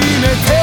めて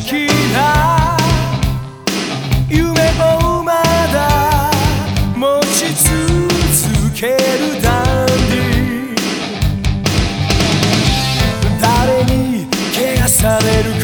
きな夢をまだ持ち続けるダンディ誰にケアされる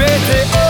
PTO